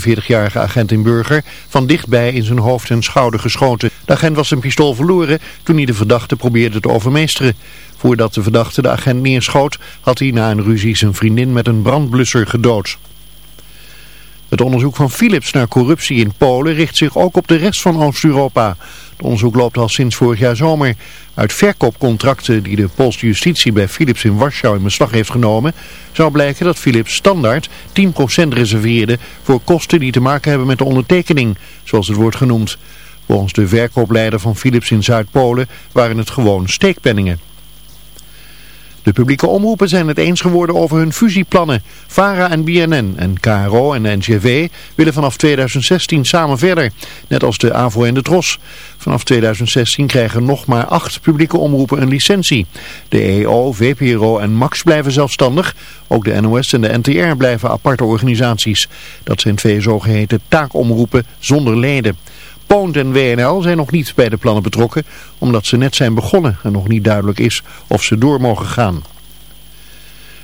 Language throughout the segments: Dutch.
48-jarige agent in Burger van dichtbij in zijn hoofd en schouder geschoten. De agent was zijn pistool verloren toen hij de verdachte probeerde te overmeesteren. Voordat de verdachte de agent neerschoot had hij na een ruzie zijn vriendin met een brandblusser gedood. Het onderzoek van Philips naar corruptie in Polen richt zich ook op de rest van Oost-Europa. Het onderzoek loopt al sinds vorig jaar zomer. Uit verkoopcontracten die de Poolse justitie bij Philips in Warschau in beslag heeft genomen, zou blijken dat Philips standaard 10% reserveerde voor kosten die te maken hebben met de ondertekening, zoals het wordt genoemd. Volgens de verkoopleider van Philips in Zuid-Polen waren het gewoon steekpenningen. De publieke omroepen zijn het eens geworden over hun fusieplannen. VARA en BNN en KRO en NGV willen vanaf 2016 samen verder. Net als de AVO en de TROS. Vanaf 2016 krijgen nog maar acht publieke omroepen een licentie. De EO, VPRO en MAX blijven zelfstandig. Ook de NOS en de NTR blijven aparte organisaties. Dat zijn twee zogeheten taakomroepen zonder leden. Poont en WNL zijn nog niet bij de plannen betrokken, omdat ze net zijn begonnen en nog niet duidelijk is of ze door mogen gaan.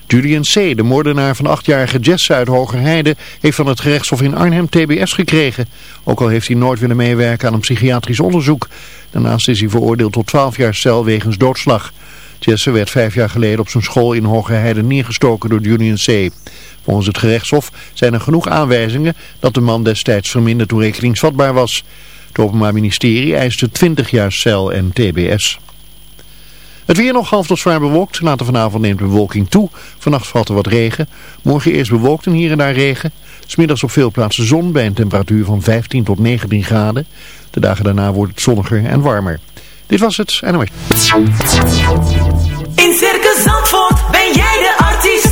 Julian C., de moordenaar van achtjarige Jesse uit Hogerheide, heeft van het gerechtshof in Arnhem TBS gekregen. Ook al heeft hij nooit willen meewerken aan een psychiatrisch onderzoek. Daarnaast is hij veroordeeld tot 12 jaar cel wegens doodslag. Jesse werd vijf jaar geleden op zijn school in Hogerheide neergestoken door Julian C. Volgens het gerechtshof zijn er genoeg aanwijzingen dat de man destijds verminderd toerekeningsvatbaar was. Het Openbaar Ministerie eiste 20 jaar cel en tbs. Het weer nog half tot zwaar bewolkt. Later vanavond neemt de bewolking toe. Vannacht valt er wat regen. Morgen eerst bewolkt en hier en daar regen. Smiddags op veel plaatsen zon bij een temperatuur van 15 tot 19 graden. De dagen daarna wordt het zonniger en warmer. Dit was het NOS. In Circus Zandvoort ben jij de artiest.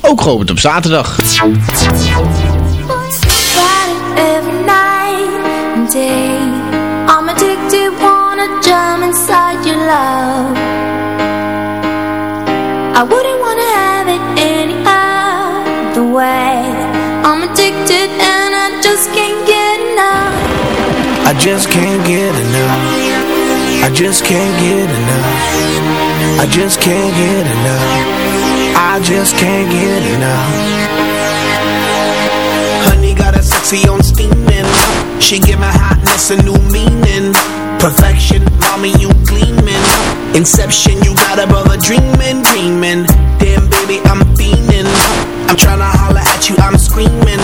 ook geopend op zaterdag. I wouldn't wanna have it any other way I'm addicted and I just can't get enough I just can't get enough. I just can't get enough. I just can't get enough I just can't get enough. Honey got a sexy on steaming. She give my hotness a new meaning. Perfection, mommy you gleaming. Inception, you got a brother dreaming, dreaming. Damn baby, I'm fiending. I'm tryna holler at you, I'm screaming.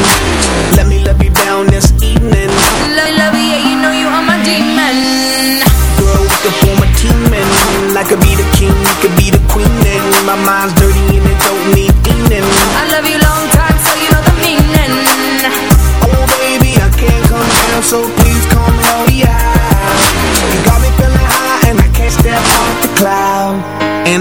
Let me love you down this evening. Love, love, yeah, you know you are my demon. Girl, we could form a team and I could be the king, you could be the queen And my mind's dirty and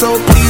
So please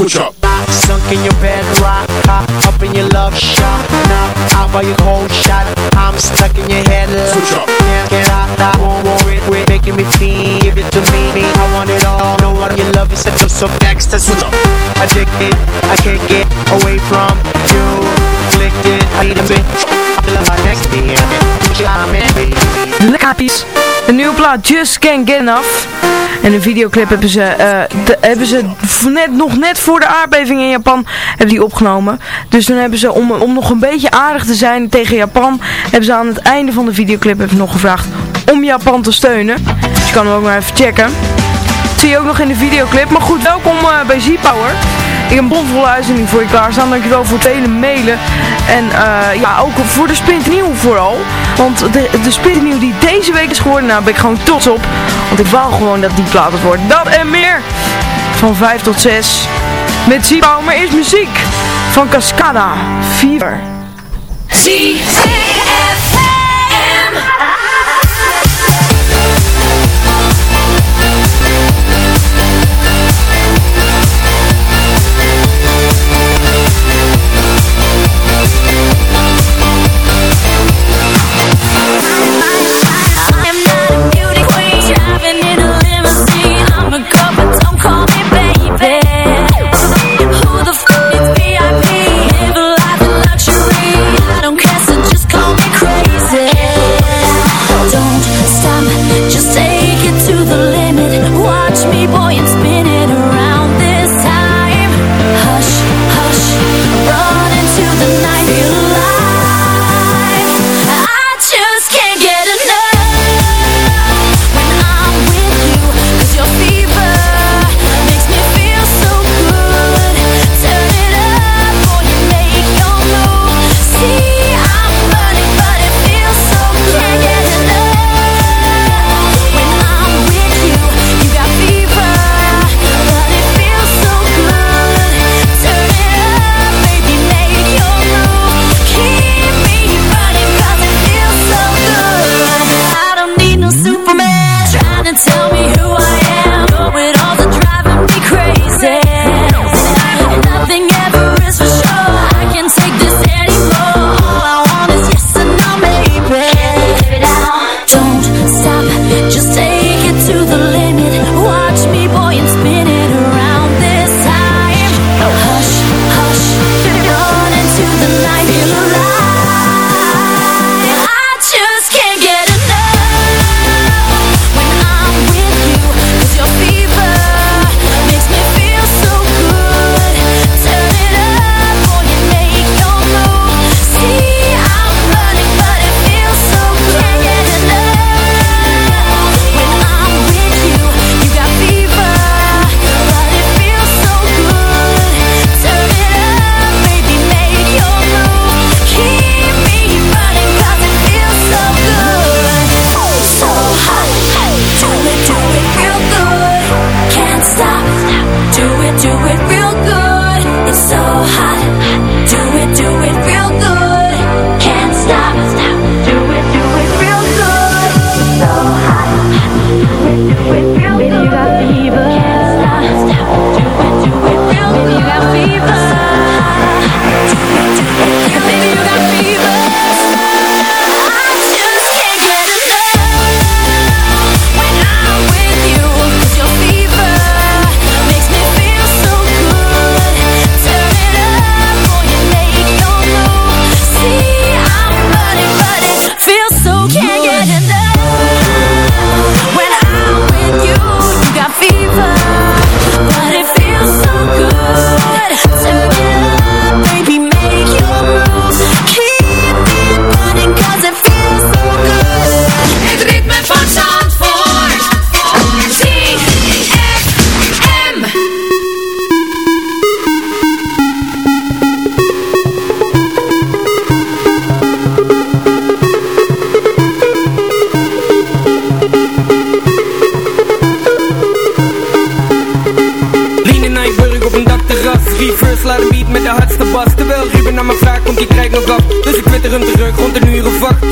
Switch up. Sunk in your bed, rock, hop, up in your love shot. Now, out by your cold shot. I'm stuck in your head, love. Switch up. Can't get out, I won't worry, quit making me feel. Give it to me, I want it all. Know what your love is, so so next to Switch up. Addicted, I can't get away from you. Afflicted, I need a bit. Love my next to you. I'm in, baby. Een nieuwe plaat, Just Can't Get Enough. En een videoclip hebben ze, eh, hebben ze net, nog net voor de aardbeving in Japan hebben die opgenomen. Dus dan hebben ze, om, om nog een beetje aardig te zijn tegen Japan, hebben ze aan het einde van de videoclip hebben nog gevraagd om Japan te steunen. Dus je kan hem ook maar even checken. Dat zie je ook nog in de videoclip. Maar goed, welkom eh, bij Z-Power. Ik heb een bomvolle uitzending voor je klaarstaan. Dankjewel voor het hele mailen. En eh, ja, ook voor de Splinternieuw vooral. Want de, de Splinternieuw die deze week is geworden, nou ben ik gewoon trots op. Want ik wou gewoon dat die plaat wordt. Dat en meer. Van 5 tot 6. Met Z-Power, maar eerst muziek. Van Cascada. Fever. I'm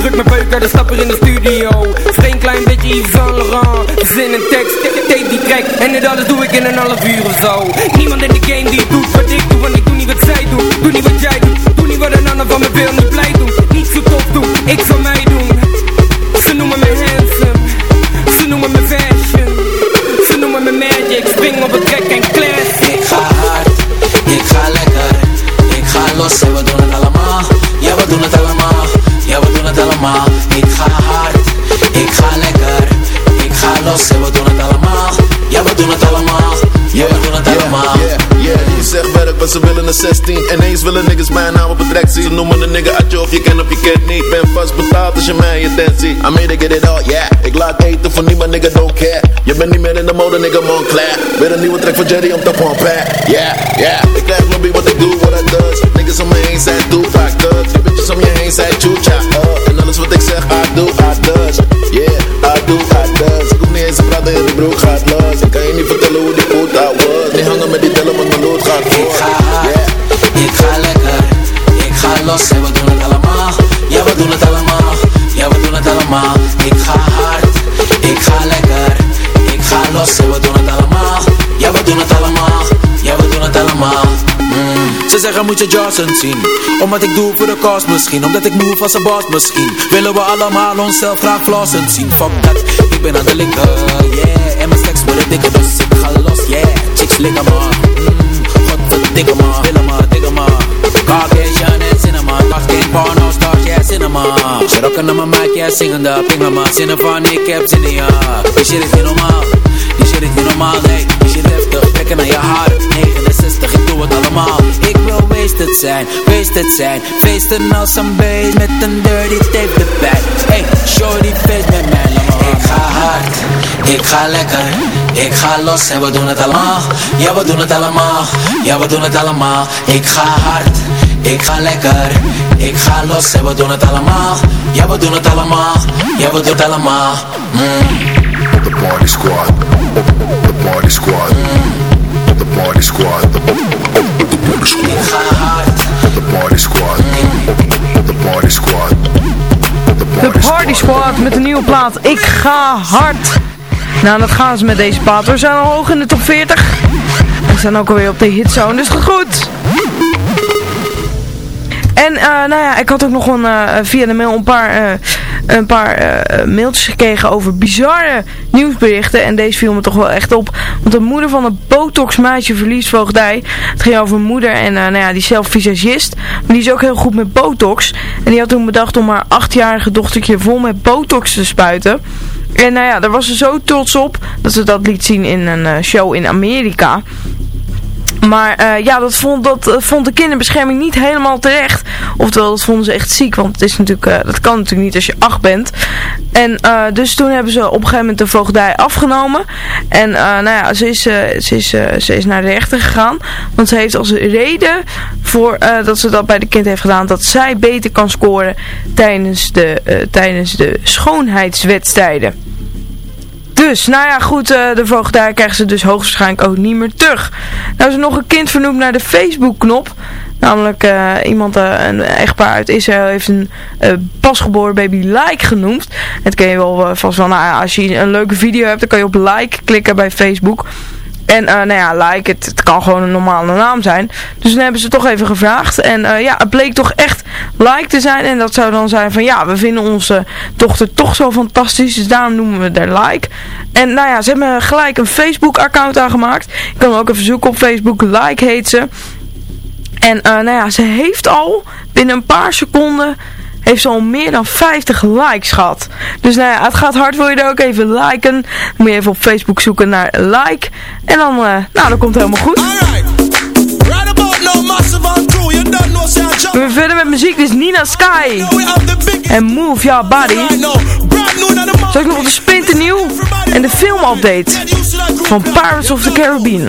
Druk mijn peuk uit de stapper in de studio. Vreemd klein beetje Yves Saint Laurent Zin en tekst, tape die track En dit alles doe ik in een half uur of zo. Niemand in de game die doet wat ik doe Want ik doe niet wat zij doen, doe niet wat jij doet. Doe niet wat een ander van me wil, niet blij doen. Niet zo tof doen, ik van mij allemaal. Ik ga hard, ik ga lekker, ik ga los en we doen het allemaal. Ja, we doen het allemaal, ja, we doen het allemaal. Yeah, yeah, je zegt werk, maar ze willen een 16 Ineens willen niggas mijn naam op het rek zien. Ze noemen een nigga uit je of je kent of je kent niet. Ben vast betaald als je mij je tent ziet. I made it get it all, yeah. Ik laat eten voor niemand, nigga, don't care. Je bent niet meer in de mode, nigga, Montclair Weer een nieuwe track van Jerry om te pompen. Yeah, yeah. Ik krijg lobby wat ik doe, wat I does Niggas om me heen zijn Tupac thugs te praten, in broek gaat los. Ik kan je niet vertellen hoe die out was Niet hangen met die tellen, want mijn lood gaat voor Ze zeggen moet je Johnson zien. Omdat ik doe voor de kost misschien Omdat ik move als een boss misschien. Willen we allemaal onszelf graag flossen zien. Fuck dat, ik ben aan de linker, yeah. En mijn seks worden dikker dus ik ga los, yeah. Chicks likken maar, mm, godverdikke maar Willen maar, dikke maar. Caucasian en cinema Dag geen porno stars, yeah cinema. Ze rocken naar mijn mic, yeah zingende Pingen maar, zinnen van ik heb zin in ja Die shit is niet normaal Die shit is niet normaal, nee. Die shit heftig, zijn, wasted zijn. Feesten als een beest met een dirty tape erbij. Hey, shorty feest met mij, Ik ga hard, ik ga lekker. Ik ga los en we doen het allemaal. Ja, we doen het allemaal. Ja, we doen het allemaal. Ik ga hard, ik ga lekker. Ik ga los en we doen het allemaal. Ja, we doen het allemaal. Ja, we doen het allemaal. Mm. The party squad. The party squad. The party squad. The party squad. Ik ga hard party squad. The party squad. De Party Squad met een nieuwe plaat. Ik ga hard. Nou, dat gaan ze met deze plaat. We zijn al hoog in de top 40. We zijn ook alweer op de hitzone, dus goed. En eh, nou ja, ik had ook nog een, eh, via de mail een paar, eh, een paar eh, mailtjes gekregen over bizarre nieuwsberichten. En deze viel me toch wel echt op. Want de moeder van een botox meisje verliest voogdij. Het ging over moeder en nou ja, die is zelf visagist. Maar die is ook heel goed met botox. En die had toen bedacht om haar achtjarige dochtertje vol met botox te spuiten. En nou ja, daar was ze zo trots op dat ze dat liet zien in een eh, show in Amerika. Maar eh, ja, dat vond, dat eh, vond de kinderbescherming niet helemaal terecht. Oftewel, dat vonden ze echt ziek. Want het is natuurlijk, eh, dat kan natuurlijk niet als je acht bent. En dus toen hebben ze op een gegeven moment de voogdij afgenomen. En nou ja, ze is, ze, is, ze is naar de rechter gegaan. Want ze heeft als reden voor dat ze dat bij de kind heeft gedaan. Dat zij beter kan scoren tijdens de, tijdens de schoonheidswedstrijden. Dus, nou ja, goed, eh, de voogdij krijgen ze dus hoogstwaarschijnlijk ook niet meer terug. Nou is er nog een kind vernoemd naar de Facebook-knop. Namelijk eh, iemand, eh, een echtpaar uit Israël, heeft een pasgeboren baby like genoemd. Het ken je wel vast wel, nou als je een leuke video hebt, dan kan je op like klikken bij Facebook. En eh, nou ja, like, het, kan gewoon een normale naam zijn. Dus dan hebben ze toch even gevraagd. En eh, ja, het bleek toch echt like te zijn. En dat zou dan zijn van ja, we vinden onze dochter toch zo fantastisch. Dus daarom noemen we haar like. En nou ja, ze hebben gelijk een Facebook account aangemaakt. Je kan ook even zoeken op Facebook. Like heet ze. En eh, nou ja, ze heeft al binnen een paar seconden heeft al meer dan 50 likes gehad. Dus nou ja, het gaat hard. Wil je er ook even liken? Moet je even op Facebook zoeken naar like. En dan, eh, nou, dan komt het helemaal goed. We gaan verder met muziek. Is Nina Sky. En Move Your Body. Zo ook nog op de splinternieuw. En de filmupdate van Pirates of the Caribbean.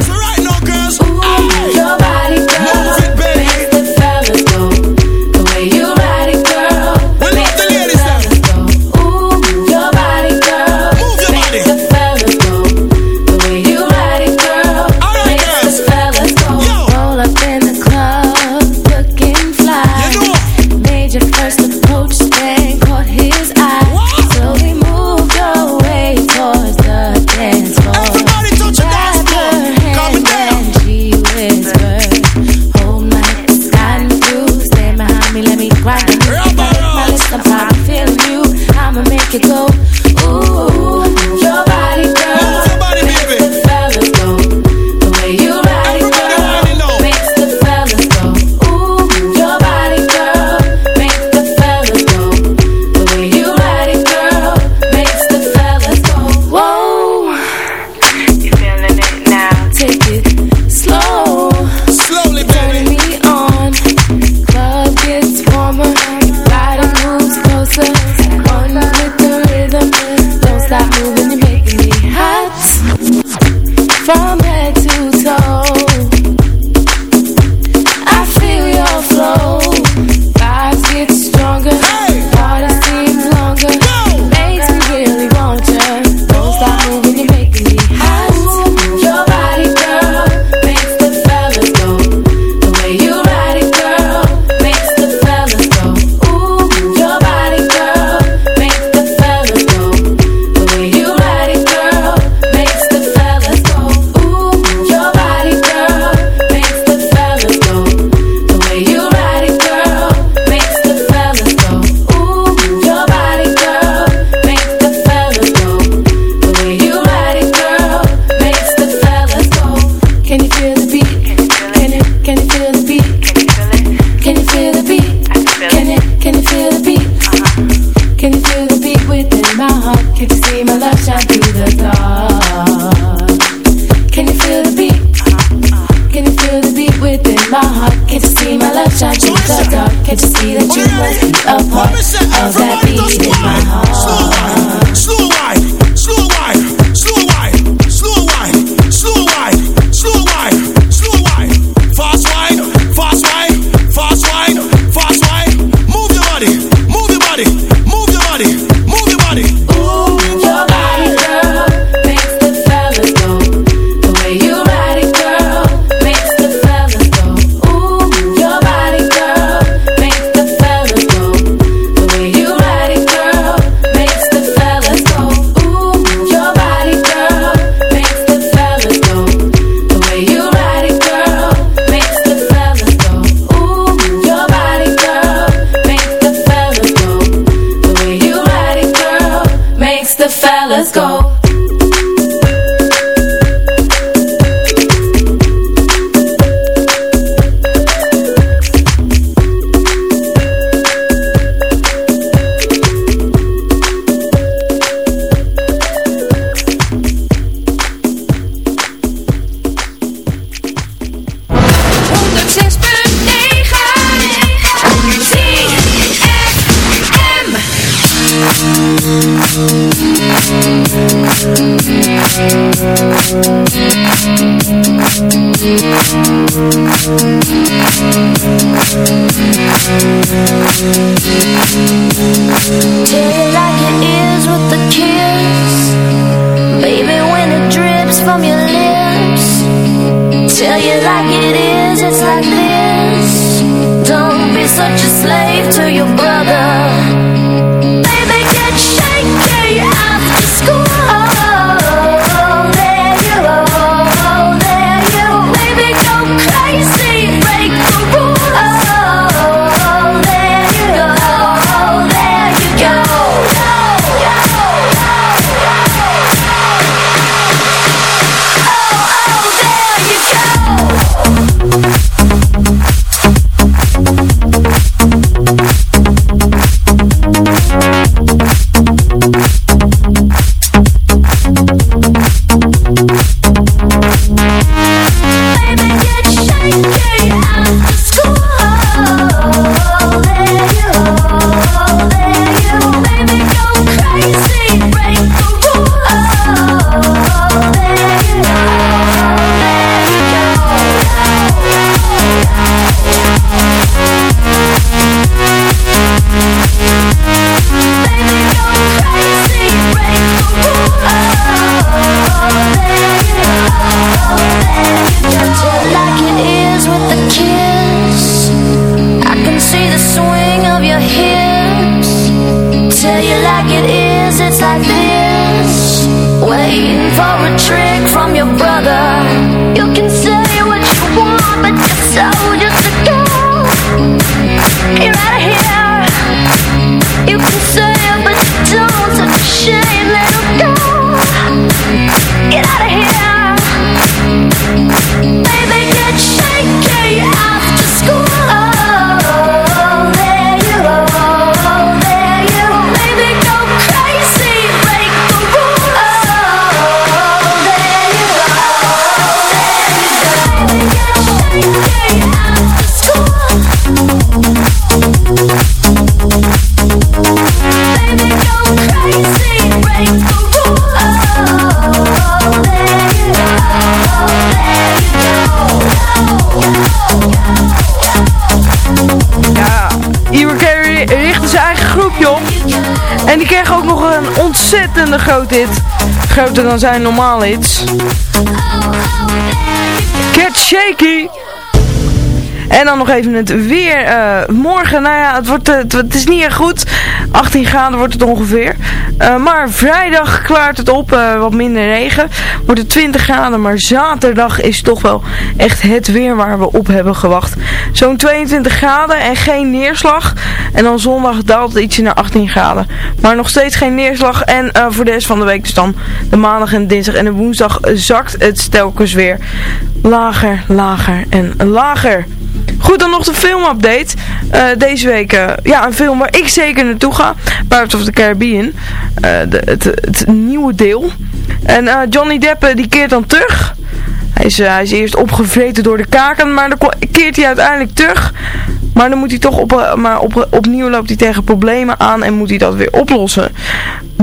Hit. Groter dan zijn normaal hits. Get Shaky. En dan nog even het weer. eh, morgen, nou ja, het, wordt, eh, het, het is niet erg goed. 18 graden wordt het ongeveer. Eh, maar vrijdag klaart het op. wat minder regen. Wordt het 20 graden. Maar zaterdag is toch wel echt het weer waar we op hebben gewacht. Zo'n 22 graden en geen neerslag. En dan zondag daalt het ietsje naar 18 graden. Maar nog steeds geen neerslag. En voor de rest van de week dus dan de maandag en dinsdag en de woensdag zakt het telkens weer lager, lager en lager. Goed, dan nog de filmupdate. Eh, deze week, eh, ja, een film waar ik zeker naartoe ga. Pirates of the Caribbean. Eh, de, het, het nieuwe deel. En Johnny Depp, die keert dan terug. Hij is, eh, hij is eerst opgevreten door de kaken, maar dan keert hij uiteindelijk terug. Maar dan moet hij toch op, eh, maar op, opnieuw loopt hij tegen problemen aan en moet hij dat weer oplossen.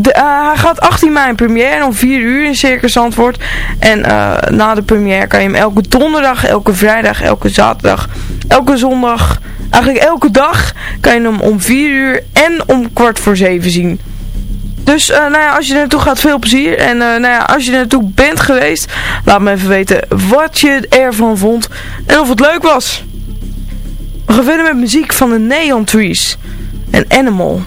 Eh, hij gaat 18 mei in première om 4 uur in Circus Zandvoort. En na de première kan je hem elke donderdag, elke vrijdag, elke zaterdag, elke zondag, eigenlijk elke dag kan je hem om 4 uur en om kwart voor 7 zien. Dus eh, nou ja, als je er naartoe gaat, veel plezier. En eh, nou ja, als je er naartoe bent geweest, laat me even weten wat je ervan vond en of het leuk was. We gaan verder met muziek van de Neon Trees en Animal.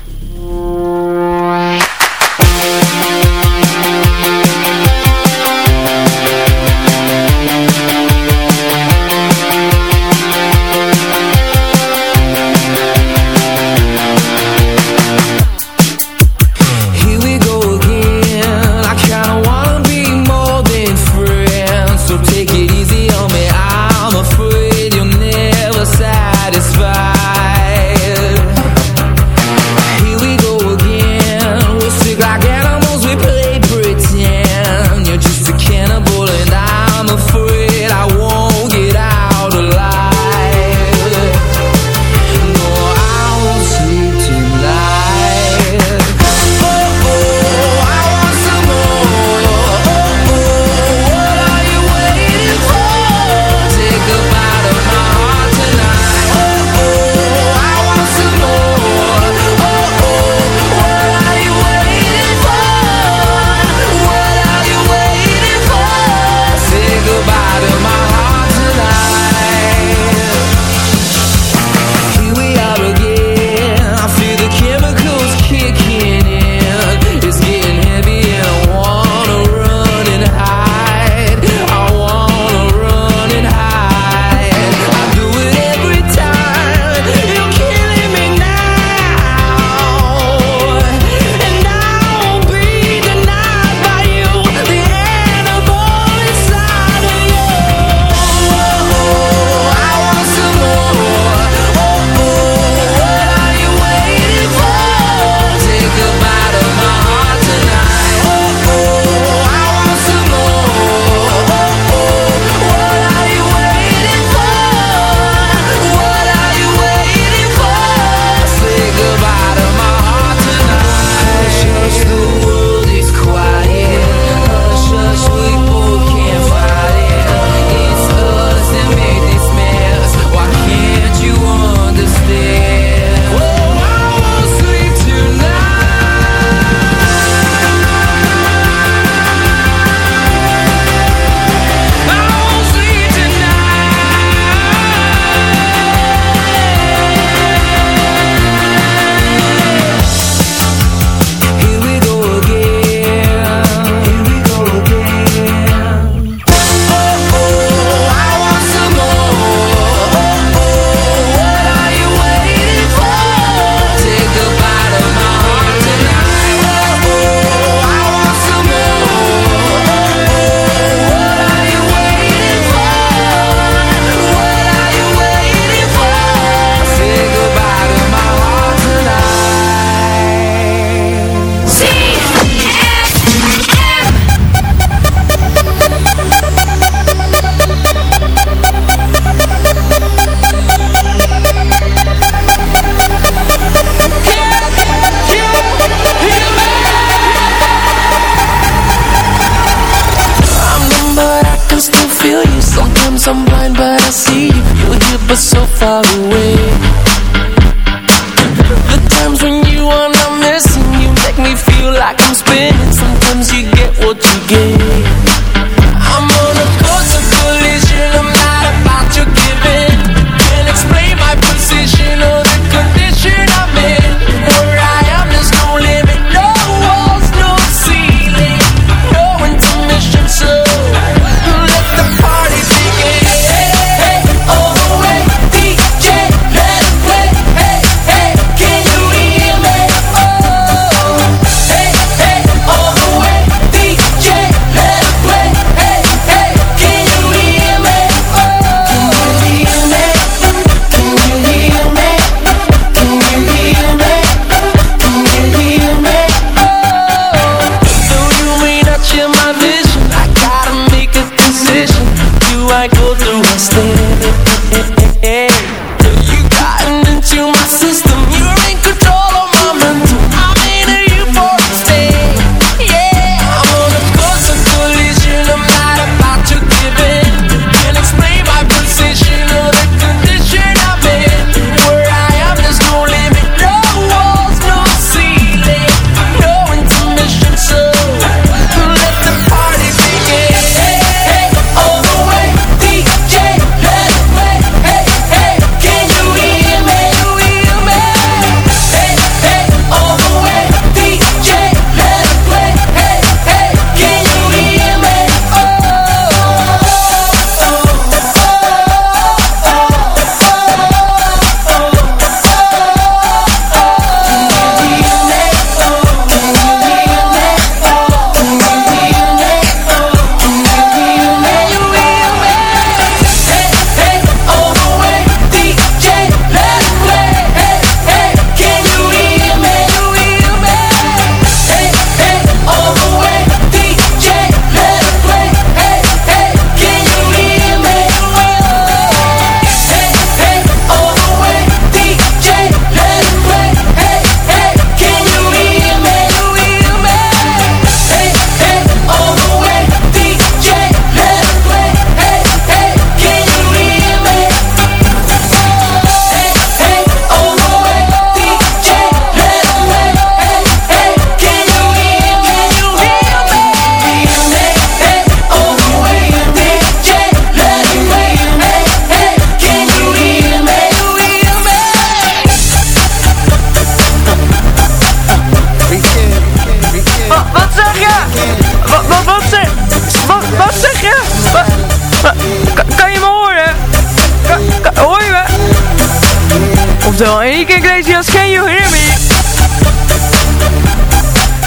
Can you hear me?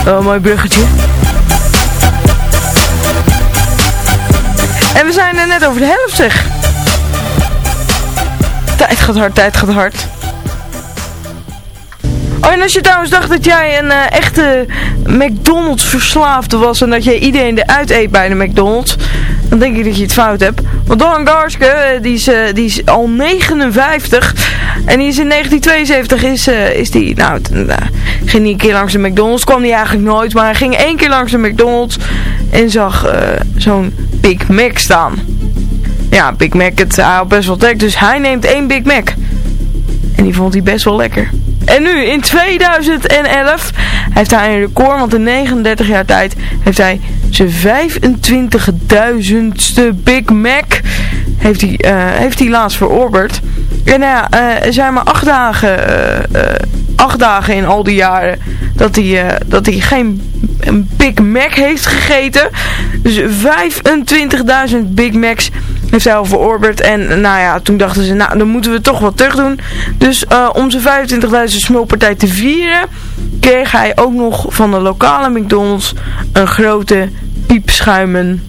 Oh, mooi bruggetje. En we zijn er net over de helft, zeg. Tijd gaat hard, tijd gaat hard. Oh, en als je trouwens dacht dat jij een eh, echte McDonald's verslaafde was en dat jij iedereen eruit eet bij de McDonald's, dan denk ik dat je het fout hebt. Want Don Garske, eh, die is, eh, die is al 59 en die is in 1972 is, eh, is die, nou, nou, ging hij een keer langs de McDonald's, kwam hij eigenlijk nooit, maar hij ging één keer langs de McDonald's en zag eh, zo'n Big Mac staan. Ja, Big Mac, het hij had best wel trek, dus hij neemt één Big Mac. En die vond hij best wel lekker. En nu, in 2011, heeft hij een record, want in 39 jaar tijd heeft hij zijn 25.000ste Big Mac heeft hij, eh, heeft hij laatst verorberd. En nou ja, eh, er zijn maar acht dagen, eh, eh, acht dagen in al die jaren dat hij, dat hij geen een Big Mac heeft gegeten. Dus 25.000 Big Macs heeft hij al verorberd. En nou ja, toen dachten ze, nou dan moeten we toch wat terug doen. Dus om zijn 25.000 smulpartij te vieren, kreeg hij ook nog van de lokale McDonald's een grote piepschuimen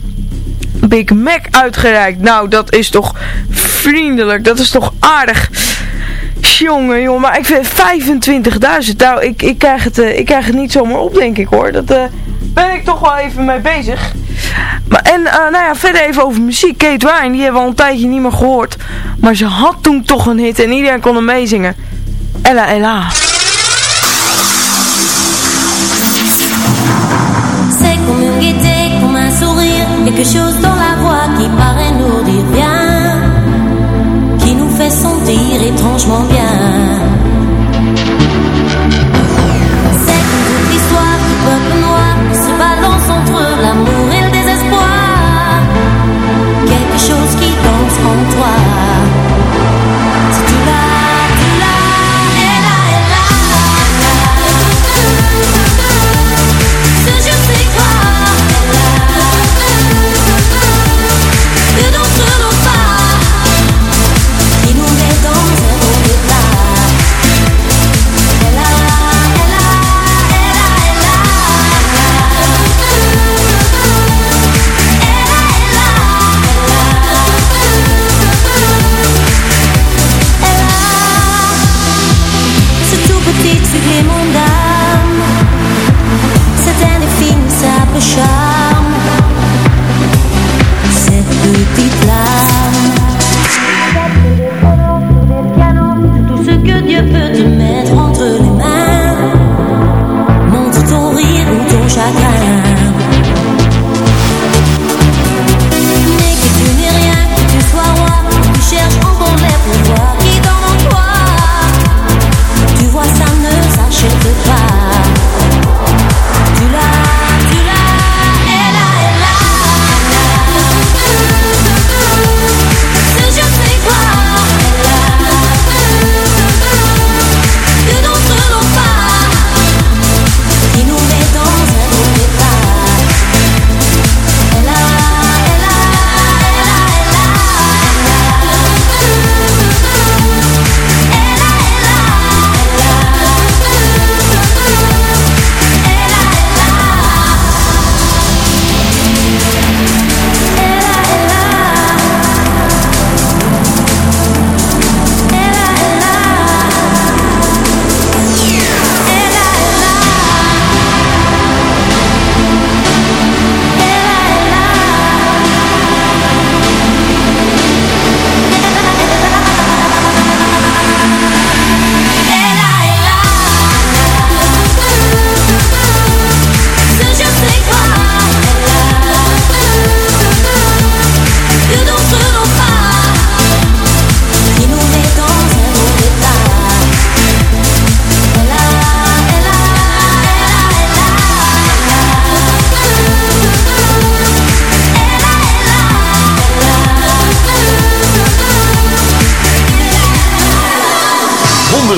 Big Mac uitgereikt. Nou, dat is toch vriendelijk. Dat is toch aardig. Jongen, jongen. Maar ik vind 25.000. Nou, ik, ik, krijg het, eh, ik krijg het niet zomaar op, denk ik hoor. Dat eh, ben ik toch wel even mee bezig. Maar, en eh, nou ja, verder even over muziek. Kate Ryan, die hebben we al een tijdje niet meer gehoord. Maar ze had toen toch een hit en iedereen kon hem meezingen. Ella Ella. Quelque chose dans la voix qui paraît nous dire bien, qui nous fait sentir étrangement bien.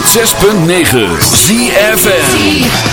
106.9 ZFM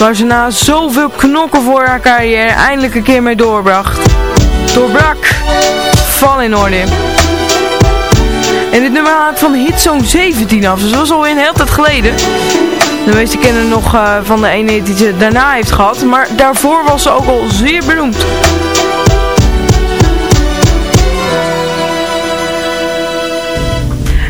Waar ze na zoveel knokken voor haar carrière eindelijk een keer mee doorbracht. Doorbrak. Val in orde. En dit nummer haalt van hit zo'n 17 af. Dus dat was al een hele tijd geleden. De meeste kennen nog eh, van de ene die ze daarna heeft gehad. Maar daarvoor was ze ook al zeer beroemd.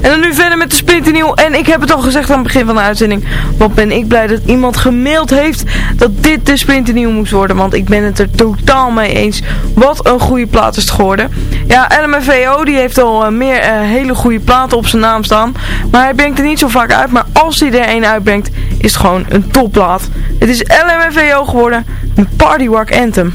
En dan nu verder met de splinternieuw. En ik heb het al gezegd aan het begin van de uitzending. Wat ben ik blij dat iemand gemaild heeft dat dit de splinternieuw moest worden. Want ik ben het er totaal mee eens. Wat een goede plaat is het geworden. Ja, LMFAO die heeft al eh, meer eh, hele goede platen op zijn naam staan. Maar hij brengt er niet zo vaak uit. Maar als hij er een uitbrengt, is het gewoon een topplaat. Het is LMFAO geworden. Een Party Rock Anthem.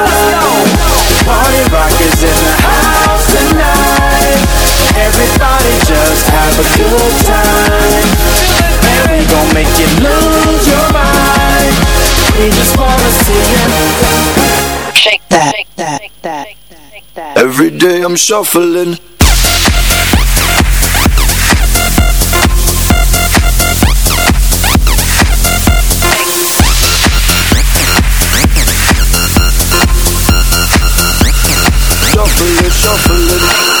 A good time. And we gon' make you lose your mind. We just wanna see you shake that, shake that, shake that, shake that. Every day I'm shuffling. Shuffling, shuffling.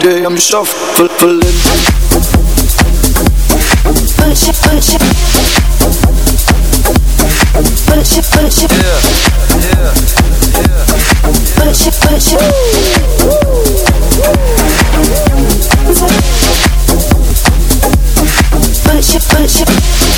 day I'm shuffling Punch it, punch it Punch it, punch it Yeah, yeah, yeah Punch it, punch it Punch it, punch it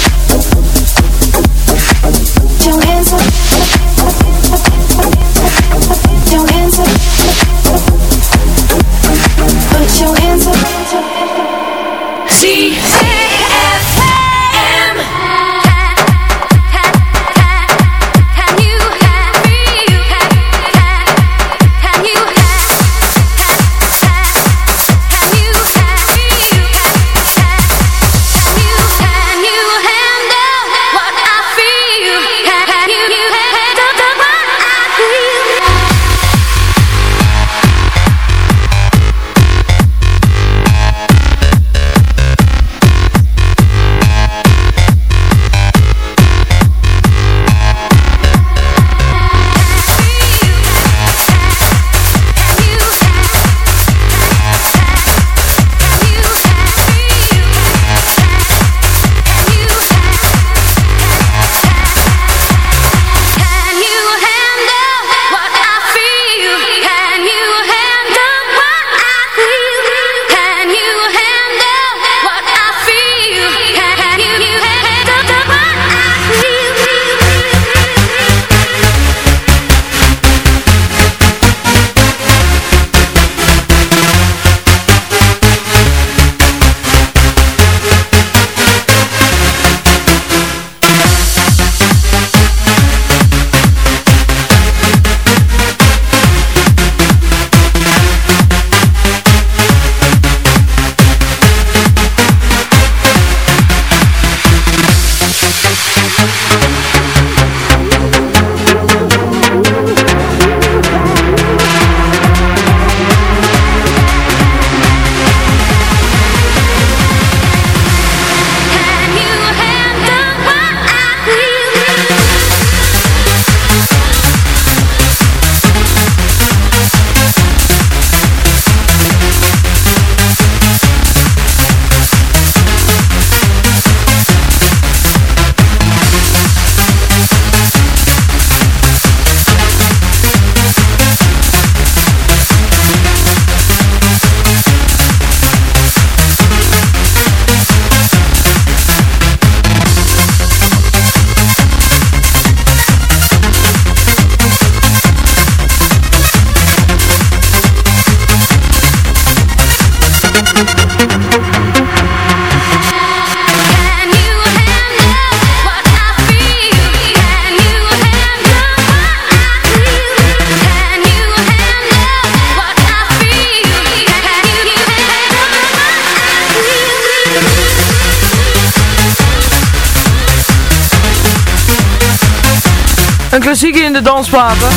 de dansplaten.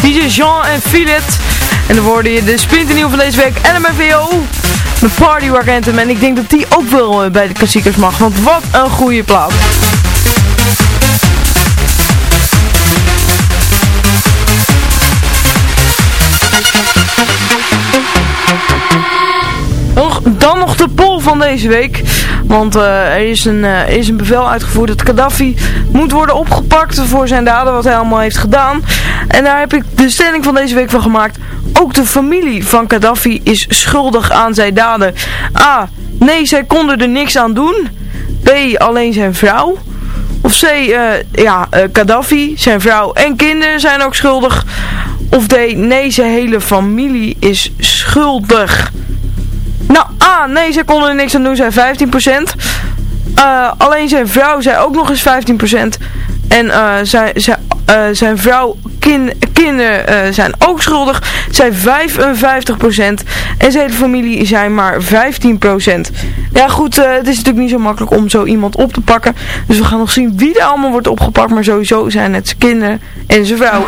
DJ Jean en Filet. En dan worden je de splinternieuw van deze week LMFAO. Met Party Rock Anthem. En ik denk dat die ook wel eh, bij de klassiekers mag. Want wat een goede plaat. Dan nog de poll van deze week. Want eh, er, is een, eh, is een bevel uitgevoerd dat Gaddafi moet worden opgepakt voor zijn daden wat hij allemaal heeft gedaan. En daar heb ik de stelling van deze week van gemaakt. Ook de familie van Gaddafi is schuldig aan zijn daden. A. Nee, zij konden er niks aan doen. B. Alleen zijn vrouw. Of C. eh, ja, Gaddafi, zijn vrouw en kinderen zijn ook schuldig. Of D. Nee, zijn hele familie is schuldig. Nou, A, nee, zij konden er niks aan doen, zijn 15%. Eh, alleen zijn vrouw zei ook nog eens 15%. En eh, zijn, zijn, eh, zijn vrouw, kin, kinderen zijn ook schuldig, zijn 55%. En zijn familie zijn maar 15%. Ja goed, het is natuurlijk niet zo makkelijk om zo iemand op te pakken. Dus we gaan nog zien wie er allemaal wordt opgepakt. Maar sowieso zijn het zijn kinderen en zijn vrouw.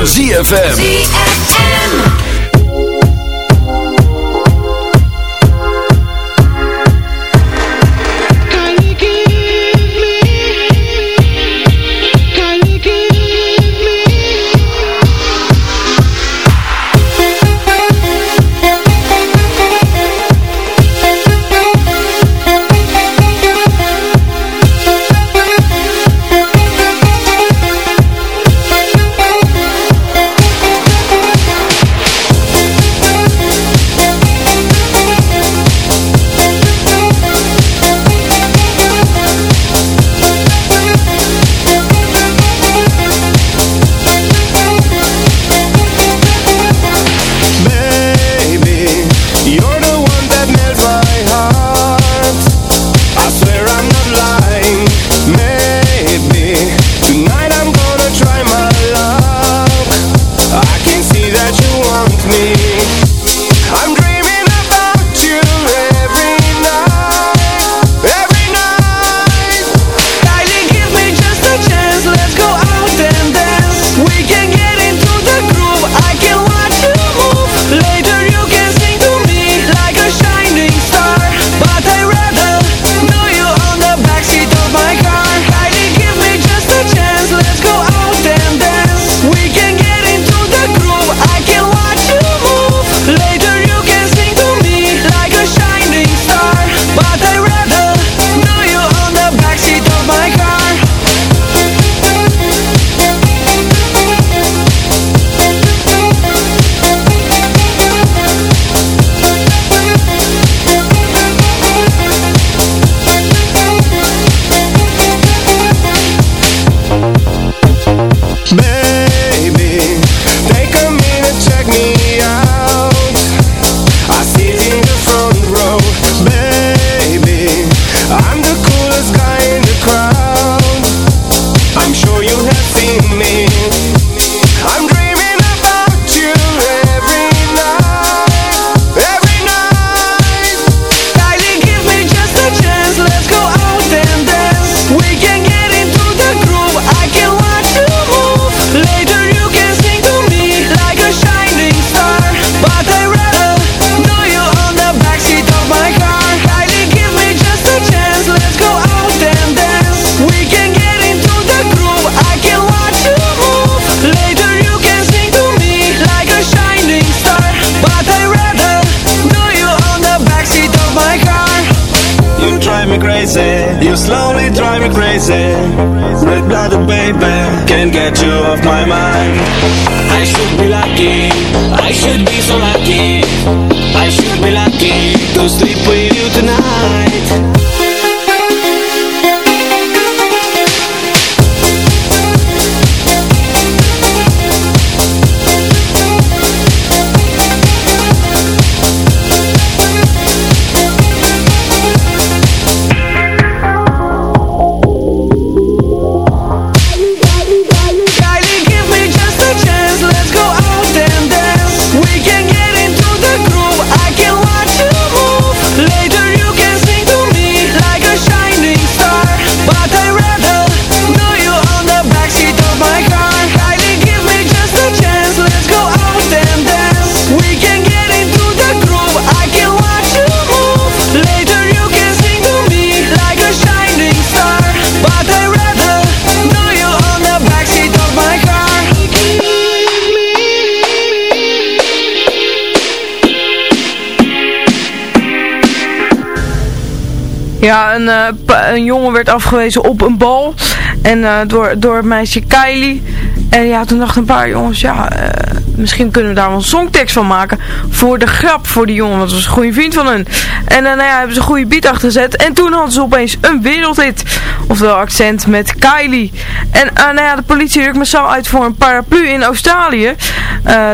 Van ZFM. Ja, een, eh, een jongen werd afgewezen op een bal. En eh, door, door meisje Kylie. En ja, toen dachten een paar jongens, ja, eh, misschien kunnen we daar wel een songtekst van maken. Voor de grap voor die jongen, want dat was een goede vriend van hun. En eh, nou ja, hebben ze een goede beat achtergezet. En toen hadden ze opeens een wereldhit. Oftewel accent met Kylie. En eh, nou ja, de politie rukt massaal uit voor een paraplu in Australië.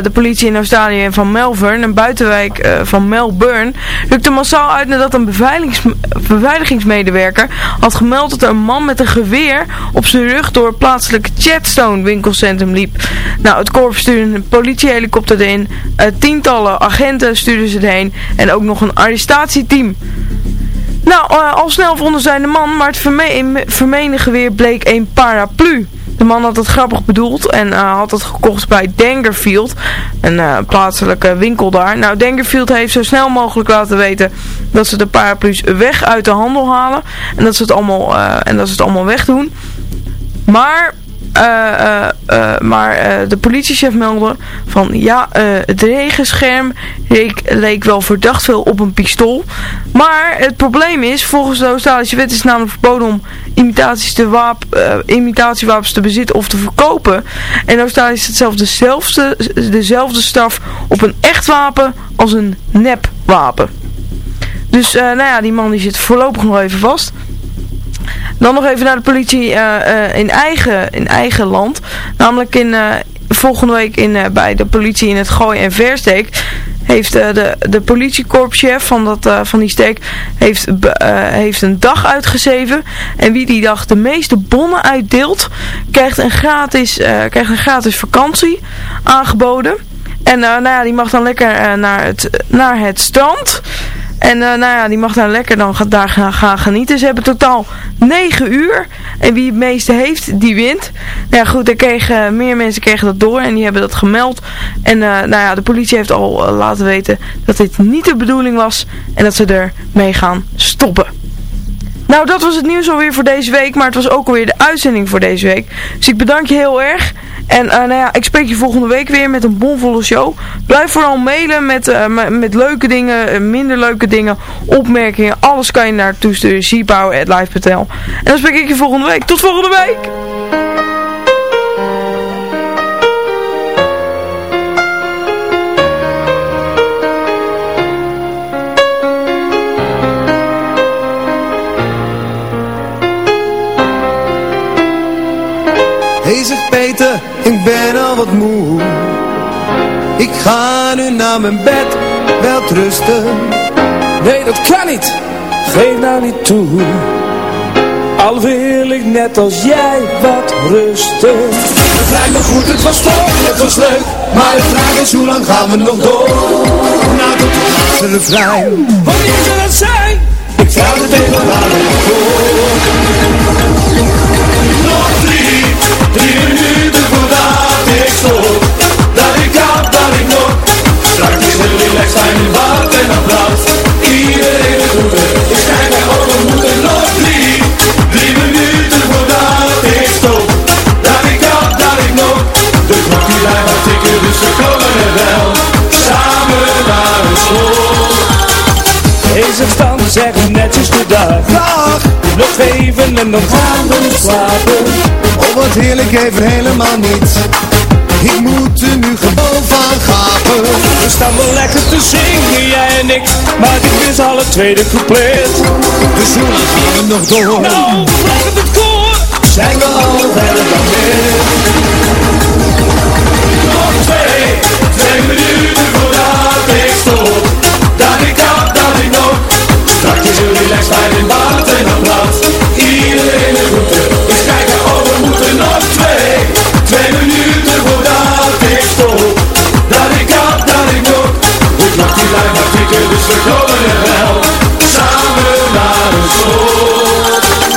De politie in Australië van Melbourne, een buitenwijk van Melbourne, rukte massaal uit nadat een beveiligings beveiligingsmedewerker had gemeld dat er een man met een geweer op zijn rug door plaatselijke Chatstone winkelcentrum liep. Nou, het korps stuurde een politiehelikopter erin, eh, tientallen agenten stuurden ze erheen en ook nog een arrestatieteam. Nou, eh, al snel vonden zij de man, maar het verme vermeende geweer bleek een paraplu. De man had het grappig bedoeld en eh, had het gekocht bij Dangerfield, een plaatselijke winkel daar. Nou, Dangerfield heeft zo snel mogelijk laten weten dat ze de paraplu's weg uit de handel halen en dat ze het allemaal, en dat ze het allemaal wegdoen. Maar maar eh, de politiechef meldde van ja, eh, het regenscherm leek, leek wel verdacht veel op een pistool. Maar het probleem is, volgens de Australische wet is het namelijk verboden om imitaties te wap, eh, imitatiewapens te bezitten of te verkopen. En Australië is het zelfs dezelfde, dezelfde straf op een echt wapen als een nepwapen. Dus eh, nou ja, die man die zit voorlopig nog even vast. Dan nog even naar de politie eh, eh, in, eigen, in eigen land. Namelijk in, eh, volgende week in, bij de politie in het Gooi en Versteek. Heeft de, de politiekorpschef van, dat, van die steek heeft, heeft een dag uitgegeven. En wie die dag de meeste bonnen uitdeelt, krijgt een gratis, krijgt een gratis vakantie aangeboden. En nou ja, die mag dan lekker naar, het, naar het strand. En eh, nou ja, die mag daar lekker dan daar gaan, gaan genieten. Ze hebben totaal 9 uur. En wie het meeste heeft, die wint. Nou ja, goed, er kregen, meer mensen kregen dat door en die hebben dat gemeld. En eh, nou ja, de politie heeft al eh, laten weten dat dit niet de bedoeling was. En dat ze ermee gaan stoppen. Nou, dat was het nieuws alweer voor deze week. Maar het was ook alweer de uitzending voor deze week. Dus ik bedank je heel erg. En eh, nou ja, ik spreek je volgende week weer met een bomvolle show. Blijf vooral mailen met, eh, met, leuke dingen, eh, minder leuke dingen, opmerkingen. Alles kan je naartoe sturen. zpower.live.nl En dan spreek ik je volgende week. Tot volgende week! Ik ben al wat moe Ik ga nu naar mijn bed, wel rusten Nee, dat kan niet. Geef nou niet toe. Al wil ik net als jij wat rusten. Het lijkt me goed, het was toch, het was leuk Maar de vraag is, hoe lang gaan we nog door? Tot het laatste refrein Wanneer zal het zijn? Ik vraag het even voor Nog drie, drie ik Dat ik kan, dat ik nog Straks is het relax time in bad en applaus Iedereen is goed, ik schijn bij ogen moeten Nog drie, drie minuten voordat ik stop Dat ik kan, dat ik nog De klok die blijft maar tikken, dus we komen er wel Samen naar een school Is het dan, zeg netjes de dag. Nog even en dan gaan we slapen. Oh wat heerlijk even helemaal niet Ik moet er nu gewoon van gapen We staan wel lekker te zingen, jij en ik. Maar dit is al het tweede. Dus hoe lang gaan we nog door? Nou, we blijven het koor. Zijn we al verder dan dit? Nog twee, twee minuten voordat ik stop. Dat ik kan, dat ik nog. Straks is jullie relaxed bij de bad en dan brandt iedereen de groeten. Dus kijken, oh we moeten nog twee, ik stop. Dat ik kan, dat ik nog. De klok die blijft maar tikken, dus we komen er wel. Samen naar een stop.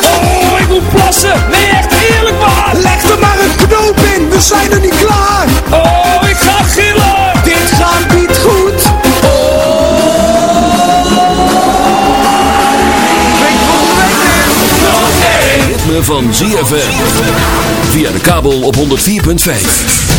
Oh, ik moet plassen. Nee, echt eerlijk waar. Leg er maar een knoop in, we zijn er niet klaar Oh, ik ga gillen. Dit gaat niet goed ritme van ZFM. Via de kabel op 104.5.